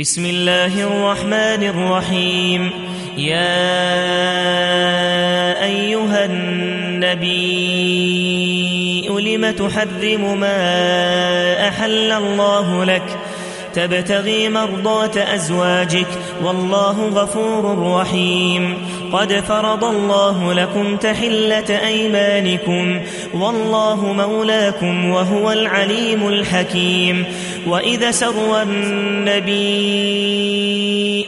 بسم الله الرحمن الرحيم. يا أيها النبي لم تحرم ما أحل الله لك؟ تبتغي مرضات أزواجك والله غفور رحيم. قد فرض الله لكم تحلة أيمانكم والله مولاكم وهو العليم الحكيم وإذا سر النبي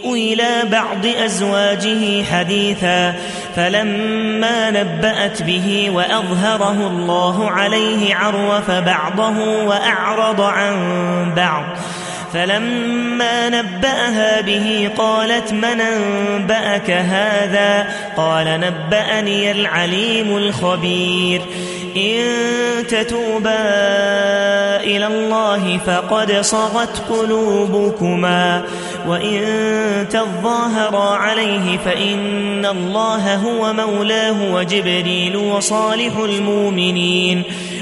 إلى بعض أزواجه حديثا فلما نبأت به وأظهره الله عليه عرف بعضه وأعرض عن بعض فلما نبأها به قالت من أنبأك هذا؟ قال نبأني العليم الخبير. إن تتوبا إلى الله فقد صغت قلوبكما. وإن تظاهرا عليه فإن الله هو مولاه وجبريل وصالح المؤمنين.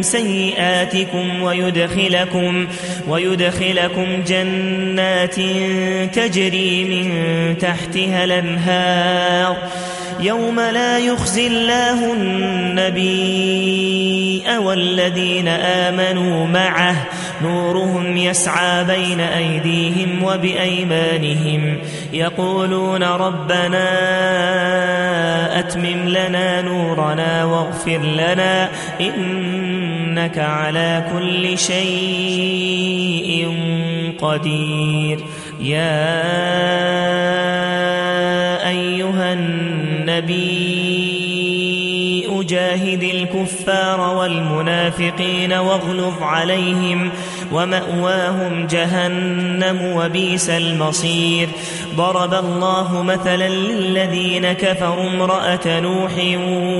سيئاتكم ويدخلكم ويدخلكم جنات تجري من تحتها الأنهار. يوم لا يخزي الله النبي والذين آمنوا معه. نورهم يسعى بين أيديهم وبأيمانهم. يقولون ربنا أتمم لنا نورنا واغفر لنا إنك على كل شيء قدير. يا أيها النبي جاهد الكفار والمنافقين واغلظ عليهم ومأواهم جهنم وبيس المصير. ضرب الله مثلا للذين كفروا امرأة نوح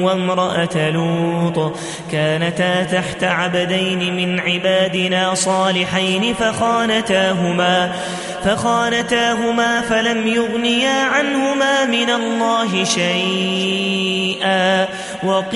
وامرأة لوط. كانتا تحت عبدين من عبادنا صالحين فخانتاهما فخانتاهما فلم يغنيا عنهما من الله شيئا. وقيل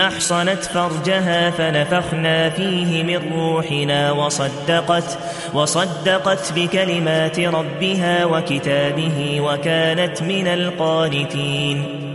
أحصنت فرجها فنفخنا فيه من روحنا وصدقت وصدقت بكلمات ربها وكتابه وكانت من القانتين.